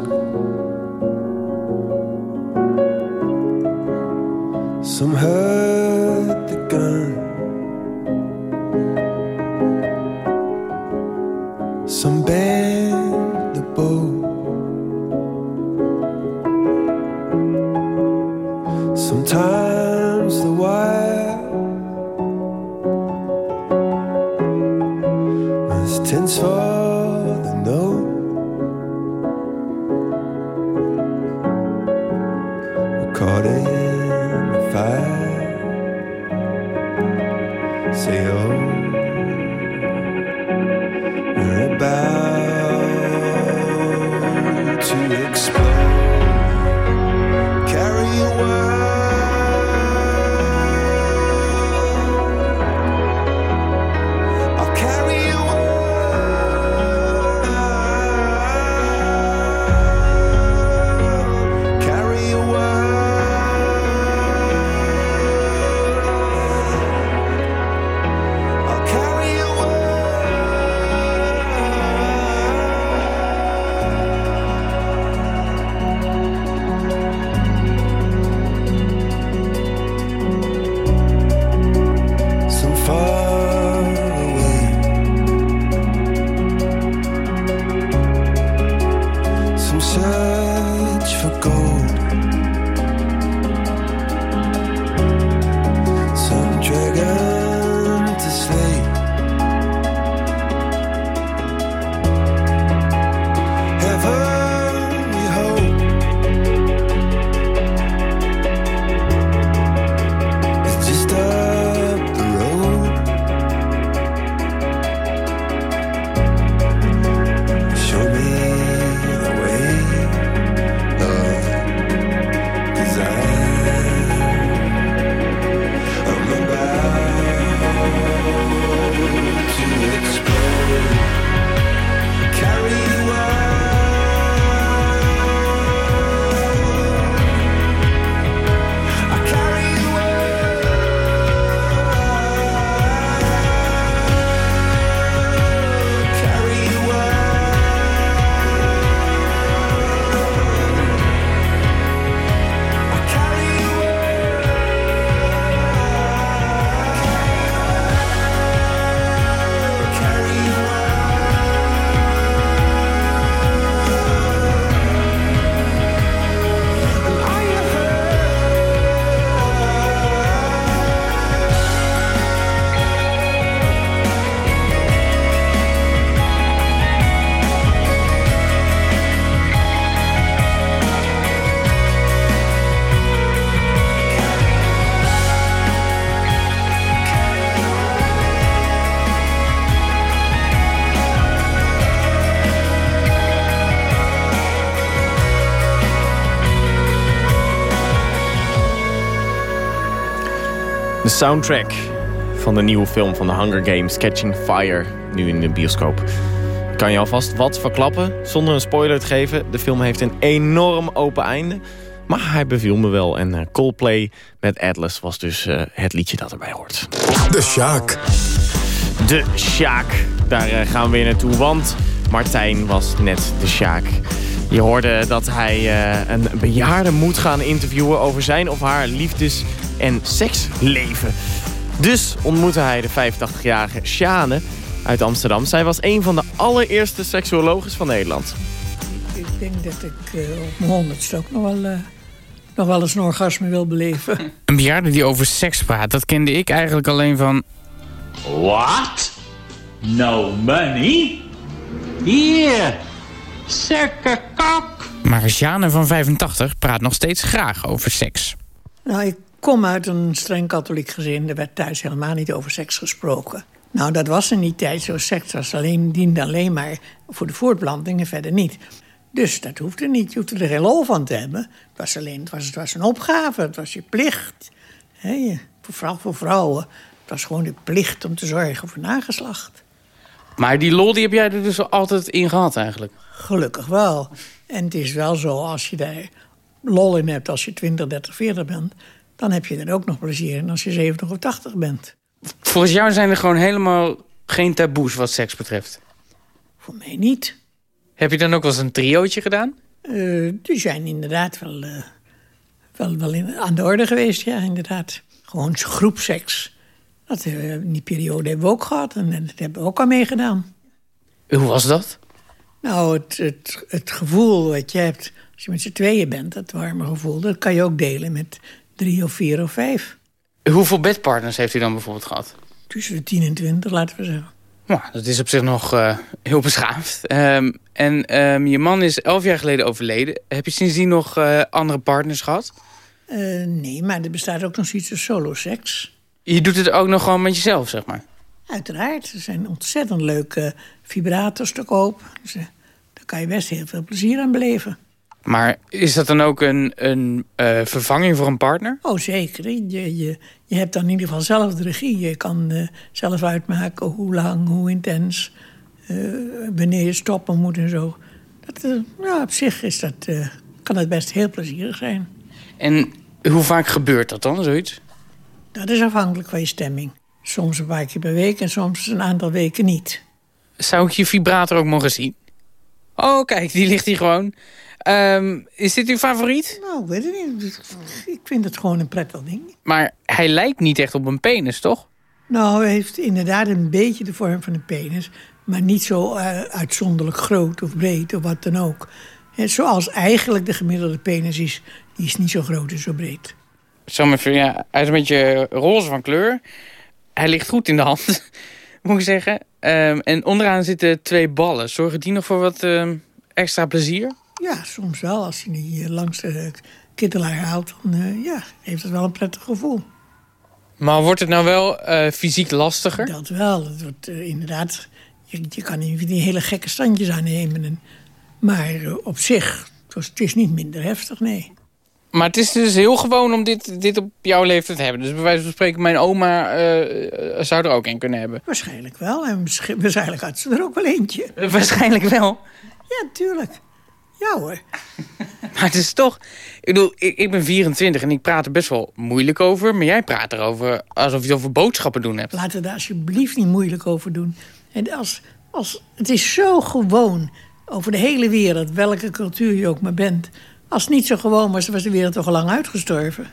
soundtrack van de nieuwe film van de Hunger Games, Catching Fire, nu in de bioscoop. Kan je alvast wat verklappen, zonder een spoiler te geven. De film heeft een enorm open einde, maar hij beviel me wel. En eh, Coldplay met Atlas was dus eh, het liedje dat erbij hoort. De Sjaak. De Sjaak, daar eh, gaan we weer naartoe, want Martijn was net de Sjaak. Je hoorde dat hij eh, een bejaarde moet gaan interviewen over zijn of haar liefdes- en seksleven. Dus ontmoette hij de 85-jarige Sjane uit Amsterdam. Zij was een van de allereerste seksuologes van Nederland. Ik denk dat ik eh, op mijn honderdste ook nog wel, eh, nog wel eens een orgasme wil beleven. [LAUGHS] Een bejaarde die over seks praat, dat kende ik eigenlijk alleen van... What? No money? Here, a cock. Maar Jeanne van 85 praat nog steeds graag over seks. Nou, ik kom uit een streng katholiek gezin. Er werd thuis helemaal niet over seks gesproken. Nou, dat was in die tijd zo. Seks was alleen, diende alleen maar voor de voortplanting en verder niet. Dus dat hoefde niet. Je hoefde er geen lol van te hebben. Het was alleen het was, het was een opgave. Het was je plicht. He, vooral voor vrouwen. Het was gewoon de plicht om te zorgen voor nageslacht. Maar die lol die heb jij er dus altijd in gehad eigenlijk. Gelukkig wel. En het is wel zo, als je daar lol in hebt als je 20, 30, 40 bent... dan heb je er ook nog plezier in als je 70 of 80 bent. Volgens jou zijn er gewoon helemaal geen taboes wat seks betreft. Voor mij niet. Heb je dan ook wel eens een triootje gedaan? Eh, die zijn inderdaad wel, eh, wel, wel in, aan de orde geweest, ja, inderdaad. Gewoon groepseks. Dat, eh, in die periode hebben we ook gehad en dat hebben we ook al meegedaan. Hoe was dat? Nou, het, het, het gevoel wat je hebt als je met z'n tweeën bent, dat warme gevoel... dat kan je ook delen met drie of vier of vijf. Hoeveel bedpartners heeft u dan bijvoorbeeld gehad? Tussen de 10 en 20, laten we zeggen. Nou, dat is op zich nog eh, heel beschaafd. Ehm, en ehm, je man is elf jaar geleden overleden. Heb je sindsdien nog eh, andere partners gehad? Eh, nee, maar er bestaat ook nog zoiets als solo-seks. Je doet het ook nog gewoon met jezelf, zeg maar. Uiteraard, er zijn ontzettend leuke vibrators te koop. Dus, eh, daar kan je best heel veel plezier aan beleven. Maar is dat dan ook een, een eh, vervanging voor een partner? Oh, zeker. Je, je, je hebt dan in ieder geval zelf de regie. Je kan eh, zelf uitmaken hoe lang, hoe intens, wanneer je stoppen moet en zo. Dat, op zich is dat, kan het best heel plezierig zijn. En hoe vaak gebeurt dat dan, zoiets? Dat is afhankelijk van je stemming. Soms een paar keer per week en soms een aantal weken niet. Zou ik je vibrator ook mogen zien? Oh, kijk, die ligt hier gewoon. Ehm, is dit uw favoriet? Nou, weet ik niet. Ik vind het gewoon een prettig ding. Maar hij lijkt niet echt op een penis, toch? Nou, hij heeft inderdaad een beetje de vorm van een penis. Maar niet zo eh, uitzonderlijk groot of breed of wat dan ook. Zoals eigenlijk de gemiddelde penis is. Die is niet zo groot en zo breed. Even, ja, hij is een beetje roze van kleur. Hij ligt goed in de hand, [LAUGHS] moet ik zeggen. Ehm, en onderaan zitten twee ballen. Zorgen die nog voor wat ehm, extra plezier? Ja, soms wel. Als je die langs de kittelaar haalt, dan eh, ja, heeft het wel een prettig gevoel. Maar wordt het nou wel eh, fysiek lastiger? Dat wel. Het wordt eh, inderdaad... Je, je kan niet die hele gekke standjes aannemen. En, maar op zich, het, was, het is niet minder heftig, nee. Maar het is dus heel gewoon om dit, dit op jouw leeftijd te hebben. Dus bij wijze van spreken, mijn oma eh, zou er ook een kunnen hebben. Waarschijnlijk wel. En waarsch- waarschijnlijk had ze er ook wel eentje. waarschijnlijk wel. Ja, tuurlijk. Ja hoor. [LAUGHS] Maar het is toch... Ik bedoel, ik, ik ben 24 en ik praat er best wel moeilijk over. Maar jij praat erover alsof je het over boodschappen doen hebt. Laten we daar alsjeblieft niet moeilijk over doen. En als, als, het is zo gewoon over de hele wereld, welke cultuur je ook maar bent. Als het niet zo gewoon was, was de wereld toch al lang uitgestorven.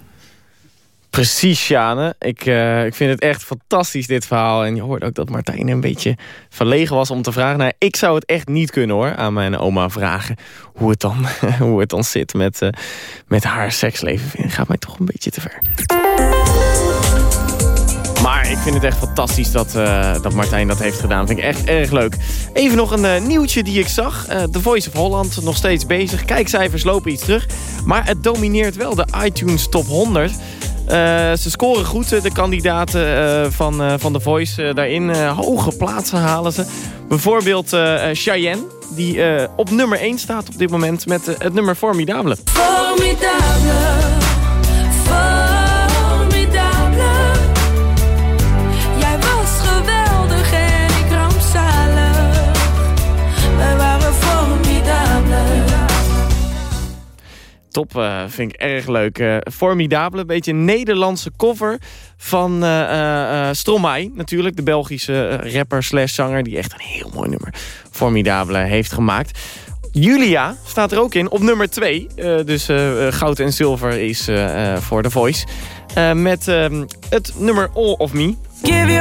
Precies, Sjane. Ik, eh, ik vind het echt fantastisch, dit verhaal. En je hoort ook dat Martijn een beetje verlegen was om te vragen. Nou, ik zou het echt niet kunnen hoor, aan mijn oma vragen... hoe het dan, [LAUGHS] hoe het dan zit met, eh, met haar seksleven. Gaat mij toch een beetje te ver. Maar ik vind het echt fantastisch dat, eh, dat Martijn dat heeft gedaan. Vind ik echt erg leuk. Even nog een eh, nieuwtje die ik zag. Eh, The Voice of Holland, nog steeds bezig. Kijkcijfers lopen iets terug. Maar het domineert wel de iTunes Top 100. Eh, ze scoren goed, de kandidaten van, van The Voice daarin. Hoge plaatsen halen ze. Bijvoorbeeld Cheyenne, die op nummer 1 staat op dit moment met het nummer. Formidable, formidable. Top, eh, vind ik erg leuk. Eh, formidabele, beetje Nederlandse cover van eh, Stromae. Natuurlijk, de Belgische rapper slash zanger... die echt een heel mooi nummer, Formidabele, heeft gemaakt. Julia staat er ook in, op nummer 2. dus goud en zilver is voor The Voice. Met ehm, het nummer All of Me. Give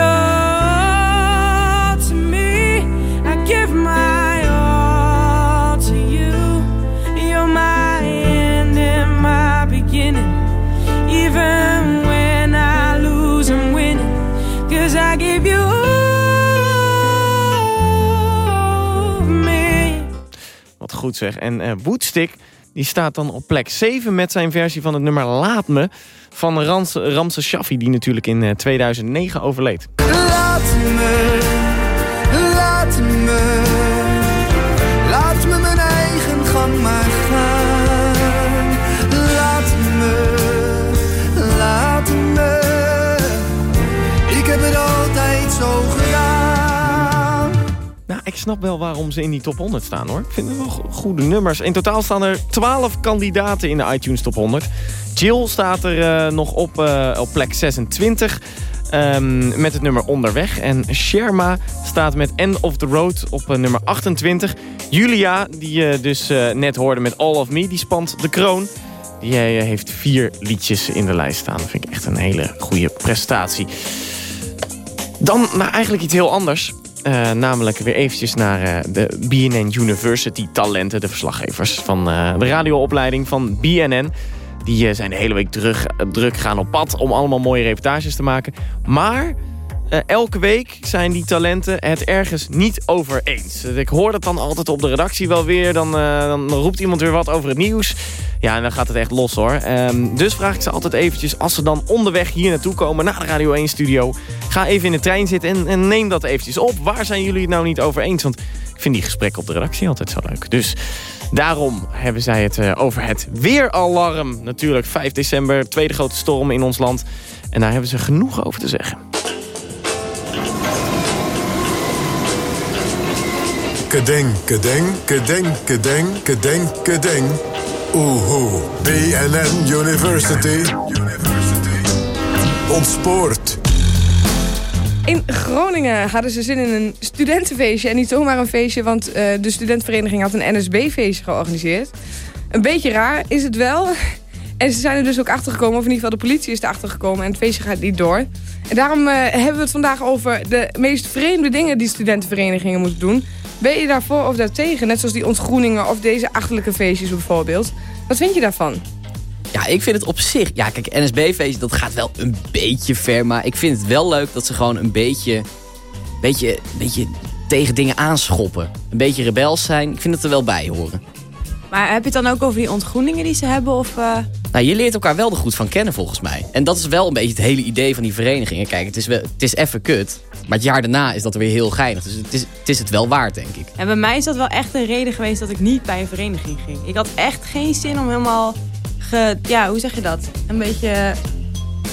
Wat goed zeg. En eh Woodstick, die staat dan op plek 7 met zijn versie van het nummer Laat Me... van Rams, Ramse Shaffi, die natuurlijk in eh, 2009 overleed. Laat me, laat me, laat me mijn eigen gang maar snap wel waarom ze in die top 100 staan, hoor. Ik vind het wel go- goede nummers. In totaal staan er 12 kandidaten in de iTunes top 100. Jill staat er eh, nog op, eh, op plek 26... ehm, met het nummer Onderweg. En Sherma staat met End of the Road op eh, nummer 28. Julia, die je dus net hoorde met All of Me, die spant de kroon. Die heeft vier liedjes in de lijst staan. Dat vind ik echt een hele goede prestatie. Dan naar eigenlijk iets heel anders. Eh, namelijk weer eventjes naar eh, de BNN University talenten. De verslaggevers van eh, de radioopleiding van BNN. Die zijn de hele week druk, druk gaan op pad om allemaal mooie reportages te maken. Maar eh, elke week zijn die talenten het ergens niet over eens. Ik hoor dat dan altijd op de redactie wel weer. Dan, eh, dan roept iemand weer wat over het nieuws. Ja, en dan gaat het echt los hoor. Ehm, dus vraag ik ze altijd eventjes, als ze dan onderweg hier naartoe komen... naar de Radio 1 studio, ga even in de trein zitten en, en neem dat eventjes op. Waar zijn jullie het nou niet over eens? Want ik vind die gesprekken op de redactie altijd zo leuk. Dus daarom hebben zij het eh, over het weeralarm. Natuurlijk, 5 december, tweede grote storm in ons land. En daar hebben ze genoeg over te zeggen. Kedeng, kedeng, kedeng, kedeng, kedeng, kedeng. Oehoe. BNN University. Ontspoort. In Groningen hadden ze zin in een studentenfeestje. En niet zomaar een feestje, want eh, de studentenvereniging had een NSB-feestje georganiseerd. Een beetje raar is het wel. En ze zijn er dus ook achter gekomen, of in ieder geval de politie is erachter gekomen. En het feestje gaat niet door. En daarom eh, hebben we het vandaag over de meest vreemde dingen die studentenverenigingen moeten doen. Ben je daarvoor of daartegen? Net zoals die ontgroeningen of deze achterlijke feestjes bijvoorbeeld. Wat vind je daarvan? Ja, ik vind het op zich... Ja, kijk, NSB-feestje, dat gaat wel een beetje ver. Maar ik vind het wel leuk dat ze gewoon een beetje... beetje, beetje tegen dingen aanschoppen. Een beetje rebels zijn. Ik vind het er wel bij horen. Maar heb je het dan ook over die ontgroeningen die ze hebben? Of, eh, Nou, je leert elkaar wel er goed van kennen volgens mij. En dat is wel een beetje het hele idee van die verenigingen. Kijk, het is, wel, het is even kut. Maar het jaar daarna is dat er weer heel geinig. Dus het is het, is het wel waard, denk ik. En bij mij is dat wel echt een reden geweest dat ik niet bij een vereniging ging. Ik had echt geen zin om helemaal... Ge, ja, hoe zeg je dat? Een beetje...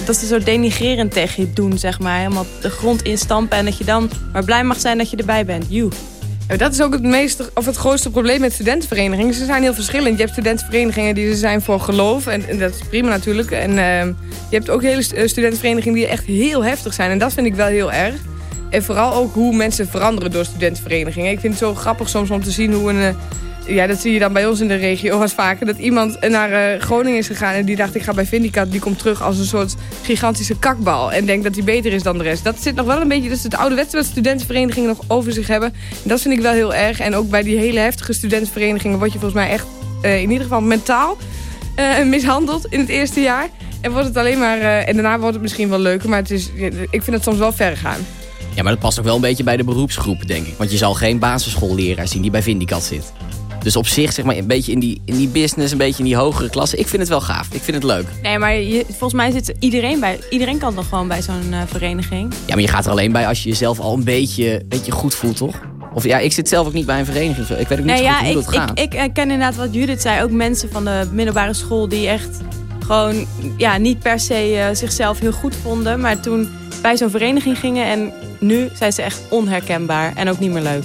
Dat ze zo denigrerend tegen je doen, zeg maar. Helemaal de grond instampen. En dat je dan maar blij mag zijn dat je erbij bent. You. Ja, dat is ook het, meeste, of het grootste probleem met studentenverenigingen. Ze zijn heel verschillend. Je hebt studentenverenigingen die zijn voor geloof. En, dat is prima natuurlijk. En ehm, je hebt ook hele eh, studentenverenigingen die echt heel heftig zijn. En dat vind ik wel heel erg. En vooral ook hoe mensen veranderen door studentenverenigingen. Ik vind het zo grappig soms om te zien hoe een... ja, dat zie je dan bij ons in de regio wat vaker. Dat iemand naar eh, Groningen is gegaan en die dacht ik ga bij Vindicat. Die komt terug als een soort gigantische kakbal. En denkt dat hij beter is dan de rest. Dat zit nog wel een beetje, is het ouderwetse wat studentenverenigingen nog over zich hebben. En dat vind ik wel heel erg. En ook bij die hele heftige studentenverenigingen word je volgens mij echt eh, in ieder geval mentaal eh, mishandeld in het eerste jaar. En wordt het alleen maar, en daarna wordt het misschien wel leuker. Maar het is, ik vind het soms wel ver gaan. Ja, maar dat past ook wel een beetje bij de beroepsgroepen, denk ik. Want je zal geen basisschoolleraar zien die bij Vindicat zit. Dus op zich, zeg maar, een beetje in die, in die business, een beetje in die hogere klasse. Ik vind het wel gaaf. Ik vind het leuk. Nee, maar je, volgens mij zit iedereen bij. Iedereen kan toch gewoon bij zo'n eh, vereniging? Ja, maar je gaat er alleen bij als je jezelf al een beetje, beetje goed voelt, toch? Of ja, ik zit zelf ook niet bij een vereniging. Ik weet ook niet Nee, zo ja, goed hoe ik, dat gaat. ik, ik ken inderdaad wat Judith zei. Ook mensen van de middelbare school die echt gewoon ja, niet per se eh, zichzelf heel goed vonden. Maar toen bij zo'n vereniging gingen en nu zijn ze echt onherkenbaar en ook niet meer leuk.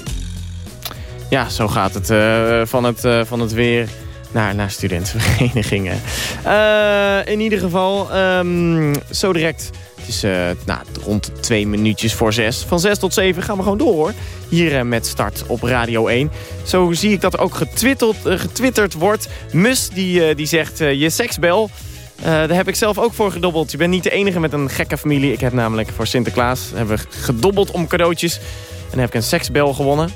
Ja, zo gaat het eh, van, het eh, van het weer naar, naar studentenverenigingen. Eh, in ieder geval, ehm, zo direct. Het is nou, rond twee minuutjes voor zes. Van zes tot zeven gaan we gewoon door hoor. Hier met start op Radio 1. Zo zie ik dat ook getwitterd, getwitterd wordt. Mus die, die zegt je seksbel. Eh, daar heb ik zelf ook voor gedobbeld. Je bent niet de enige met een gekke familie. Ik heb namelijk voor Sinterklaas hebben we gedobbeld om cadeautjes. En heb ik een seksbel gewonnen.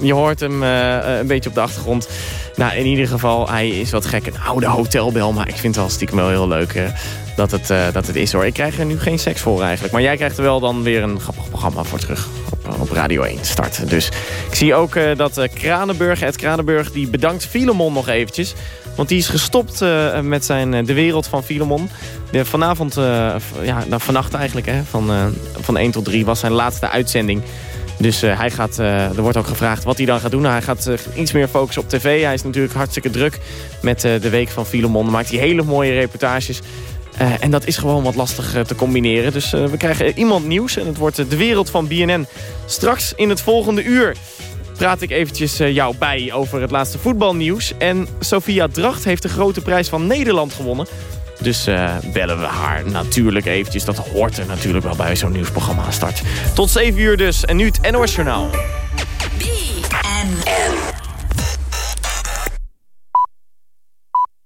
Je hoort hem eh, een beetje op de achtergrond. Nou, in ieder geval, hij is wat gek. Een oude hotelbel, maar ik vind het wel stiekem wel heel leuk eh, dat, het, eh, dat het is hoor. Ik krijg er nu geen seks voor eigenlijk. Maar jij krijgt er wel dan weer een grappig programma voor terug. Op, Radio 1 start. Dus ik zie ook eh, dat eh, Kranenburg, Ed Kranenburg, die bedankt Filemon nog eventjes. Want die is gestopt eh, met zijn De Wereld van Filemon. Vanavond, ja, nou, vannacht eigenlijk, hè, van, van 1 tot 3 was zijn laatste uitzending. Dus uh, hij gaat, er wordt ook gevraagd wat hij dan gaat doen. Nou, hij gaat iets meer focussen op tv. Hij is natuurlijk hartstikke druk met de Week van Filemon. Maakt hij hele mooie reportages. en dat is gewoon wat lastig te combineren. Dus we krijgen iemand nieuws en het wordt de wereld van BNN. Straks in het volgende uur praat ik eventjes jou bij over het laatste voetbalnieuws. En Sofia Dracht heeft de grote prijs van Nederland gewonnen. Dus uh, bellen we haar natuurlijk eventjes. Dat hoort er natuurlijk wel bij zo'n nieuwsprogramma aan start. Tot 7 uur dus. En nu het NOS Journaal. BNN.